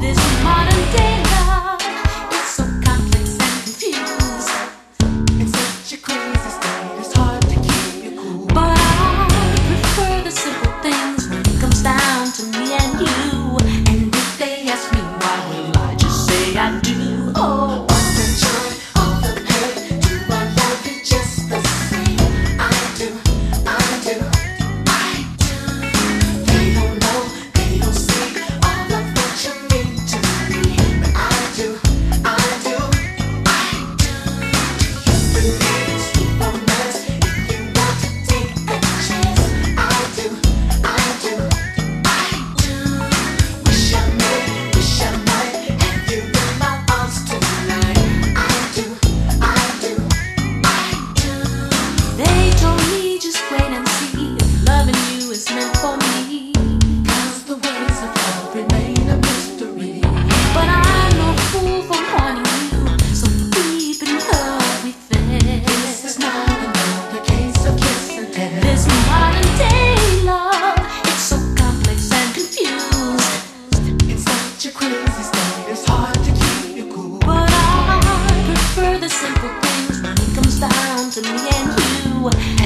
This modern day rua